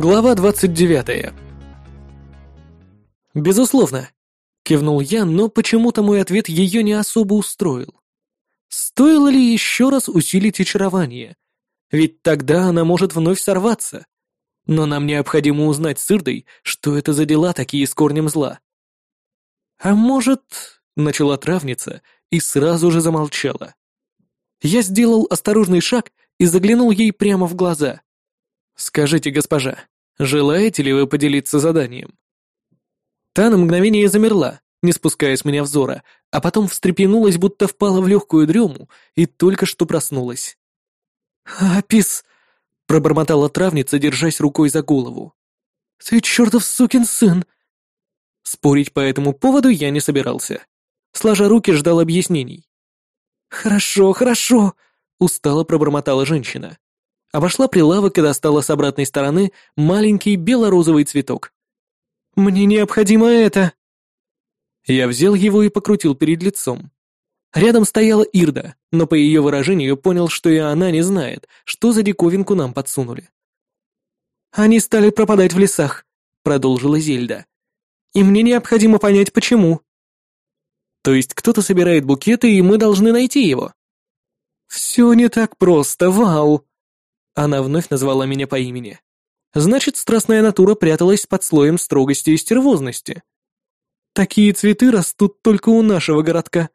Глава 29. «Безусловно», — кивнул я, но почему-то мой ответ ее не особо устроил. Стоило ли еще раз усилить очарование? Ведь тогда она может вновь сорваться. Но нам необходимо узнать с Ирдой, что это за дела такие с корнем зла. «А может...» — начала травница и сразу же замолчала. Я сделал осторожный шаг и заглянул ей прямо в глаза. «Скажите, госпожа, желаете ли вы поделиться заданием?» Та на мгновение замерла, не спуская с меня взора, а потом встрепенулась, будто впала в легкую дрему и только что проснулась. «Апис!» — пробормотала травница, держась рукой за голову. «Ты чертов сукин сын!» Спорить по этому поводу я не собирался. Сложа руки, ждал объяснений. «Хорошо, хорошо!» — устало пробормотала женщина. Обошла прилавок и достала с обратной стороны маленький бело-розовый цветок. «Мне необходимо это!» Я взял его и покрутил перед лицом. Рядом стояла Ирда, но по ее выражению понял, что и она не знает, что за диковинку нам подсунули. «Они стали пропадать в лесах», — продолжила Зельда. «И мне необходимо понять, почему». «То есть кто-то собирает букеты, и мы должны найти его?» «Все не так просто, вау!» Она вновь назвала меня по имени. Значит, страстная натура пряталась под слоем строгости и стервозности. Такие цветы растут только у нашего городка.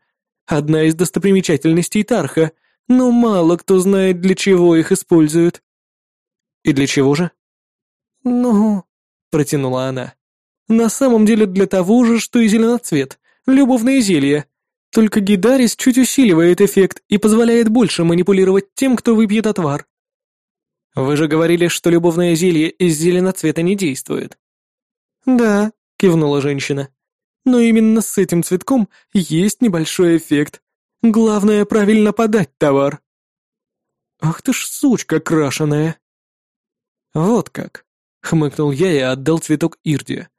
Одна из достопримечательностей Тарха, но мало кто знает, для чего их используют. И для чего же? Ну, протянула она. На самом деле для того же, что и зеленоцвет, любовное зелье. Только Гидарис чуть усиливает эффект и позволяет больше манипулировать тем, кто выпьет отвар. Вы же говорили, что любовное зелье из зеленоцвета не действует. Да, кивнула женщина. Но именно с этим цветком есть небольшой эффект. Главное правильно подать товар. Ах ты ж сучка крашеная. Вот как, хмыкнул я и отдал цветок Ирде.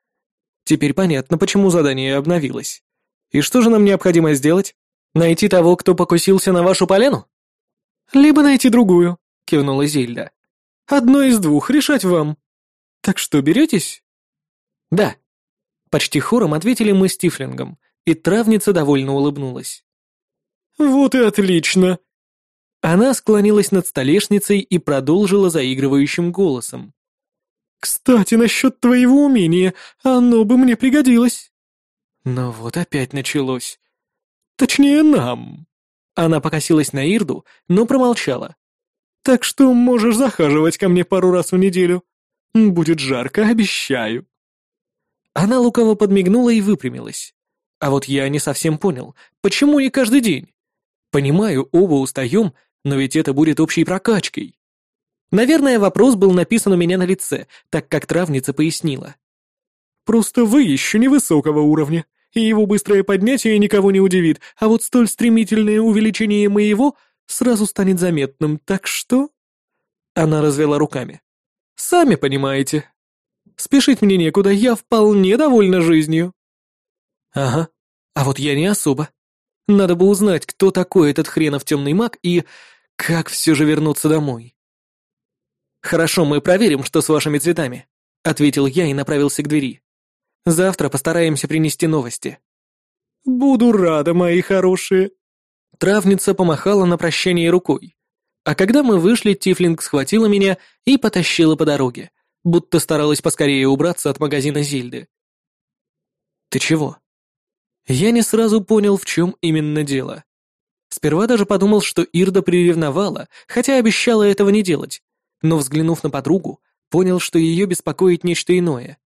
Теперь понятно, почему задание обновилось. И что же нам необходимо сделать? Найти того, кто покусился на вашу полену? Либо найти другую, кивнула Зельда. Одно из двух, решать вам. Так что, беретесь? Да. Почти хором ответили мы с Тифлингом, и травница довольно улыбнулась. Вот и отлично. Она склонилась над столешницей и продолжила заигрывающим голосом. «Кстати, насчет твоего умения, оно бы мне пригодилось». Но вот опять началось. Точнее, нам. Она покосилась на Ирду, но промолчала. Так что можешь захаживать ко мне пару раз в неделю. Будет жарко, обещаю. Она лукаво подмигнула и выпрямилась. А вот я не совсем понял, почему не каждый день? Понимаю, оба устаем, но ведь это будет общей прокачкой. Наверное, вопрос был написан у меня на лице, так как травница пояснила. «Просто вы еще невысокого уровня и его быстрое поднятие никого не удивит, а вот столь стремительное увеличение моего сразу станет заметным, так что...» Она развела руками. «Сами понимаете. Спешить мне некуда, я вполне довольна жизнью». «Ага, а вот я не особо. Надо бы узнать, кто такой этот хренов темный маг и как все же вернуться домой». «Хорошо, мы проверим, что с вашими цветами», — ответил я и направился к двери. Завтра постараемся принести новости». «Буду рада, мои хорошие». Травница помахала на прощание рукой. А когда мы вышли, Тифлинг схватила меня и потащила по дороге, будто старалась поскорее убраться от магазина Зильды. «Ты чего?» Я не сразу понял, в чем именно дело. Сперва даже подумал, что Ирда приревновала, хотя обещала этого не делать, но, взглянув на подругу, понял, что ее беспокоит нечто иное.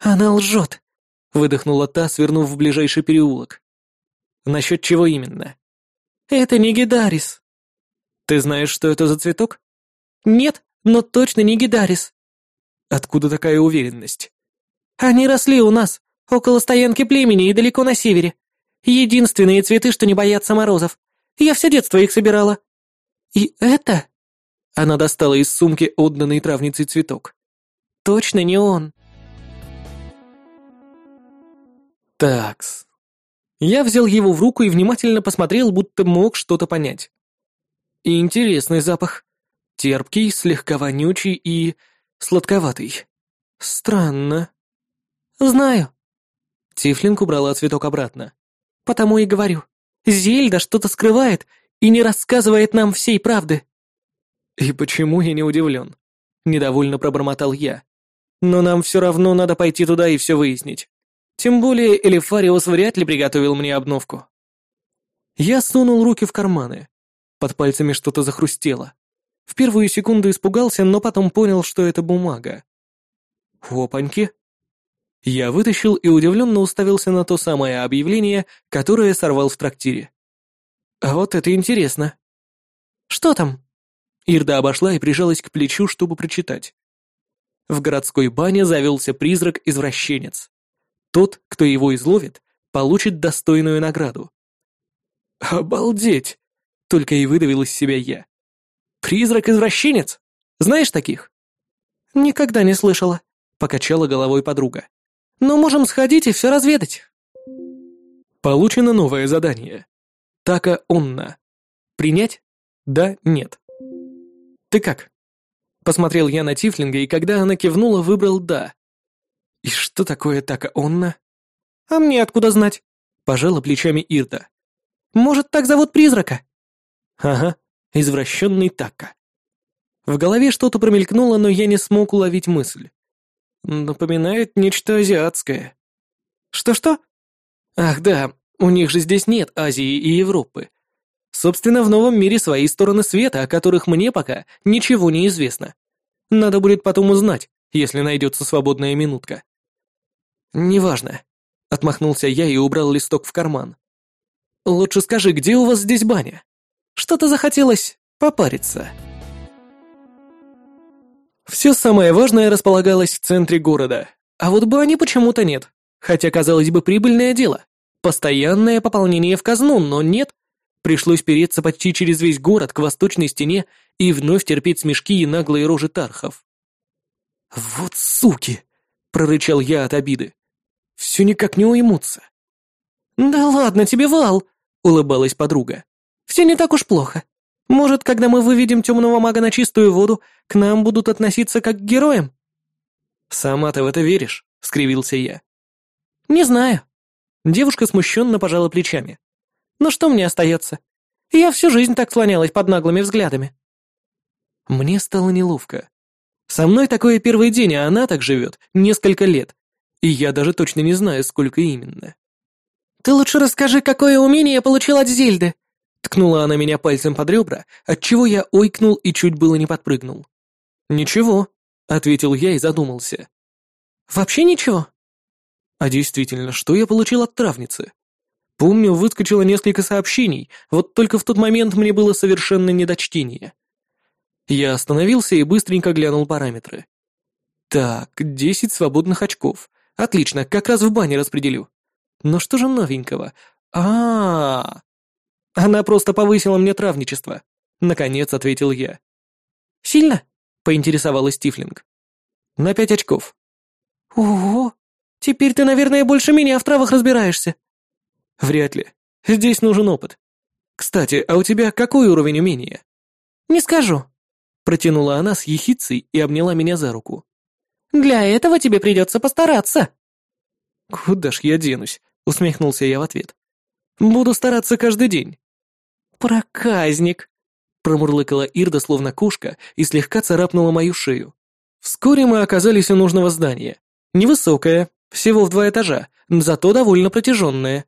«Она лжет!» — выдохнула та, свернув в ближайший переулок. «Насчет чего именно?» «Это не Гидарис». «Ты знаешь, что это за цветок?» «Нет, но точно не Гидарис». «Откуда такая уверенность?» «Они росли у нас, около стоянки племени и далеко на севере. Единственные цветы, что не боятся морозов. Я все детство их собирала». «И это?» Она достала из сумки отданный травницей цветок. «Точно не он». Такс. Я взял его в руку и внимательно посмотрел, будто мог что-то понять. И интересный запах. Терпкий, слегка вонючий и... Сладковатый. Странно. Знаю. Тифлинг убрала цветок обратно. Потому и говорю. Зельда что-то скрывает и не рассказывает нам всей правды. И почему я не удивлен? Недовольно пробормотал я. Но нам все равно надо пойти туда и все выяснить. Тем более Элифариус вряд ли приготовил мне обновку. Я сунул руки в карманы. Под пальцами что-то захрустело. В первую секунду испугался, но потом понял, что это бумага. Опаньки. Я вытащил и удивленно уставился на то самое объявление, которое сорвал в трактире. А вот это интересно. Что там? Ирда обошла и прижалась к плечу, чтобы прочитать. В городской бане завелся призрак-извращенец. Тот, кто его изловит, получит достойную награду. «Обалдеть!» — только и выдавил из себя я. «Призрак-извращенец? Знаешь таких?» «Никогда не слышала», — покачала головой подруга. «Но можем сходить и все разведать». Получено новое задание. Така Онна. Принять? Да, нет. Ты как? Посмотрел я на Тифлинга, и когда она кивнула, выбрал «да». И что такое Така Онна? А мне откуда знать? Пожала плечами Ирда. Может, так зовут призрака?» «Ага, извращенный Такка». В голове что-то промелькнуло, но я не смог уловить мысль. Напоминает нечто азиатское. Что-что? Ах да, у них же здесь нет Азии и Европы. Собственно, в новом мире свои стороны света, о которых мне пока ничего не известно. Надо будет потом узнать, если найдется свободная минутка. «Неважно», — отмахнулся я и убрал листок в карман. Лучше скажи, где у вас здесь баня? Что-то захотелось попариться. Все самое важное располагалось в центре города, а вот бани почему-то нет. Хотя, казалось бы, прибыльное дело. Постоянное пополнение в казну, но нет. Пришлось переться почти через весь город к восточной стене и вновь терпеть смешки и наглые рожи тархов. «Вот суки!» — прорычал я от обиды. «Все никак не уймутся». «Да ладно тебе, Вал!» — улыбалась подруга. «Все не так уж плохо. Может, когда мы выведем темного мага на чистую воду, к нам будут относиться как к героям?» «Сама ты в это веришь?» — скривился я. «Не знаю». Девушка смущенно пожала плечами. «Ну что мне остается? Я всю жизнь так слонялась под наглыми взглядами». Мне стало неловко. Со мной такое первый день, а она так живет несколько лет. И я даже точно не знаю, сколько именно. «Ты лучше расскажи, какое умение я получил от Зельды!» Ткнула она меня пальцем под ребра, отчего я ойкнул и чуть было не подпрыгнул. «Ничего», — ответил я и задумался. «Вообще ничего?» «А действительно, что я получил от травницы?» Помню, выскочило несколько сообщений, вот только в тот момент мне было совершенно недочтение. Я остановился и быстренько глянул параметры. Так, десять свободных очков. Отлично, как раз в бане распределю. Но что же новенького? А, -а, а Она просто повысила мне травничество. Наконец ответил я. Сильно? Поинтересовалась Тифлинг. На пять очков. Ого! Теперь ты, наверное, больше меня в травах разбираешься. Вряд ли. Здесь нужен опыт. Кстати, а у тебя какой уровень умения? Не скажу. Протянула она с ехицей и обняла меня за руку. Для этого тебе придется постараться. Куда ж я денусь? усмехнулся я в ответ. Буду стараться каждый день. Проказник, промурлыкала Ирда словно кошка и слегка царапнула мою шею. Вскоре мы оказались у нужного здания. Невысокое, всего в два этажа, зато довольно протяженное.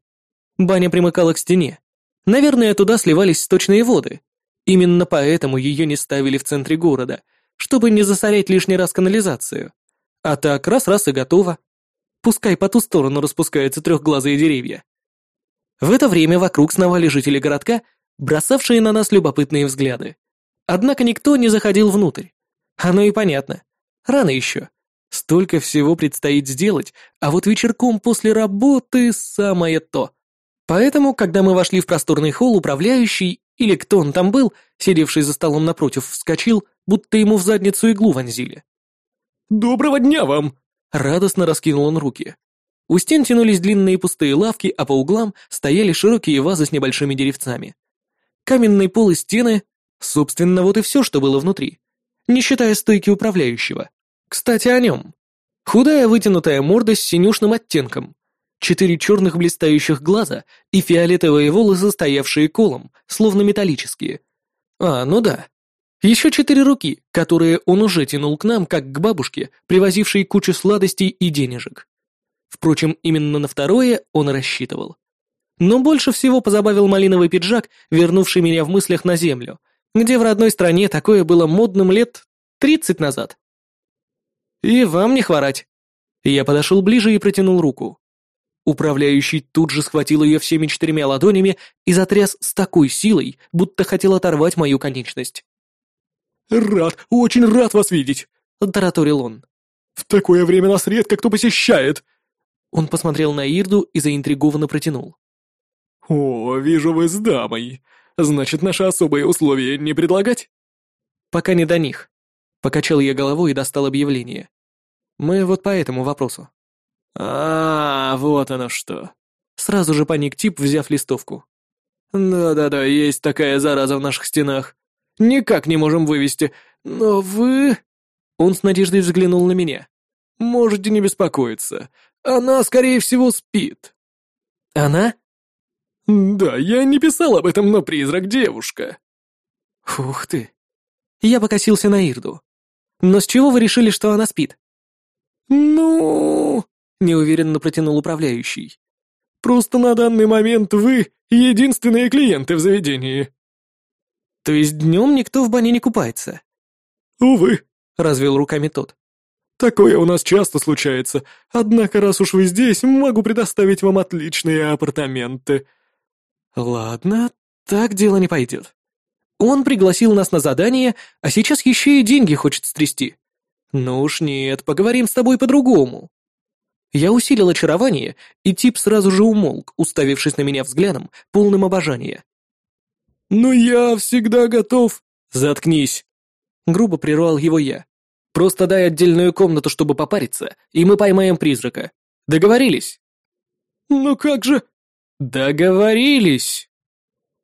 Баня примыкала к стене. Наверное, туда сливались сточные воды. Именно поэтому ее не ставили в центре города, чтобы не засорять лишний раз канализацию. А так раз-раз и готово. Пускай по ту сторону распускаются трехглазые деревья. В это время вокруг сновали жители городка, бросавшие на нас любопытные взгляды. Однако никто не заходил внутрь. Оно и понятно. Рано еще. Столько всего предстоит сделать, а вот вечерком после работы самое то. Поэтому, когда мы вошли в просторный холл, управляющий, или кто он там был, сидевший за столом напротив, вскочил, будто ему в задницу иглу вонзили. «Доброго дня вам!» Радостно раскинул он руки. У стен тянулись длинные пустые лавки, а по углам стояли широкие вазы с небольшими деревцами. Каменный пол и стены, собственно, вот и все, что было внутри, не считая стойки управляющего. Кстати, о нем. Худая вытянутая морда с синюшным оттенком, четыре черных блистающих глаза и фиолетовые волосы, стоявшие колом, словно металлические. А, ну да. Еще четыре руки, которые он уже тянул к нам, как к бабушке, привозившей кучу сладостей и денежек. Впрочем, именно на второе он рассчитывал. Но больше всего позабавил малиновый пиджак, вернувший меня в мыслях на землю, где в родной стране такое было модным лет тридцать назад. «И вам не хворать». Я подошел ближе и протянул руку. Управляющий тут же схватил ее всеми четырьмя ладонями и затряс с такой силой, будто хотел оторвать мою конечность. «Рад, очень рад вас видеть!» — тараторил он. «В такое время нас редко кто посещает!» Он посмотрел на Ирду и заинтригованно протянул. «О, вижу вы с дамой. Значит, наши особые условия не предлагать?» «Пока не до них». Покачал я головой и достал объявление. «Мы вот по этому вопросу». А, вот оно что. Сразу же паник тип, взяв листовку. Да-да-да, есть такая зараза в наших стенах. Никак не можем вывести. Но вы... Он с надеждой взглянул на меня. Можете не беспокоиться. Она, скорее всего, спит. Она? Да, я не писал об этом, но призрак девушка. Ух ты. Я покосился на Ирду. Но с чего вы решили, что она спит? Ну неуверенно протянул управляющий. «Просто на данный момент вы единственные клиенты в заведении». «То есть днем никто в бане не купается?» «Увы», — развел руками тот. «Такое у нас часто случается, однако раз уж вы здесь, могу предоставить вам отличные апартаменты». «Ладно, так дело не пойдет. Он пригласил нас на задание, а сейчас еще и деньги хочет стрясти. Ну уж нет, поговорим с тобой по-другому». Я усилил очарование, и тип сразу же умолк, уставившись на меня взглядом, полным обожания. «Но я всегда готов...» «Заткнись!» Грубо прервал его я. «Просто дай отдельную комнату, чтобы попариться, и мы поймаем призрака. Договорились?» «Ну как же...» «Договорились!»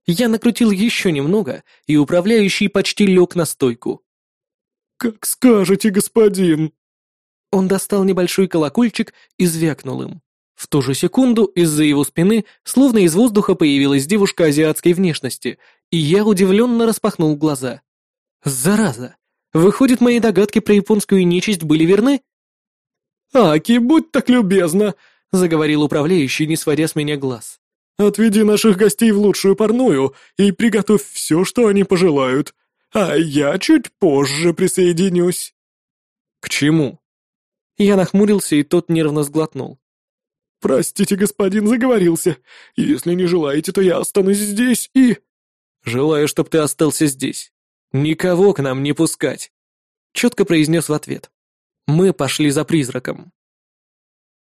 Я накрутил еще немного, и управляющий почти лег на стойку. «Как скажете, господин!» Он достал небольшой колокольчик и звякнул им. В ту же секунду из-за его спины, словно из воздуха, появилась девушка азиатской внешности, и я удивленно распахнул глаза. «Зараза! Выходит, мои догадки про японскую нечисть были верны?» «Аки, будь так любезна!» — заговорил управляющий, не сводя с меня глаз. «Отведи наших гостей в лучшую парную и приготовь все, что они пожелают, а я чуть позже присоединюсь». «К чему?» Я нахмурился, и тот нервно сглотнул. «Простите, господин, заговорился. Если не желаете, то я останусь здесь и...» «Желаю, чтоб ты остался здесь. Никого к нам не пускать», — четко произнес в ответ. «Мы пошли за призраком».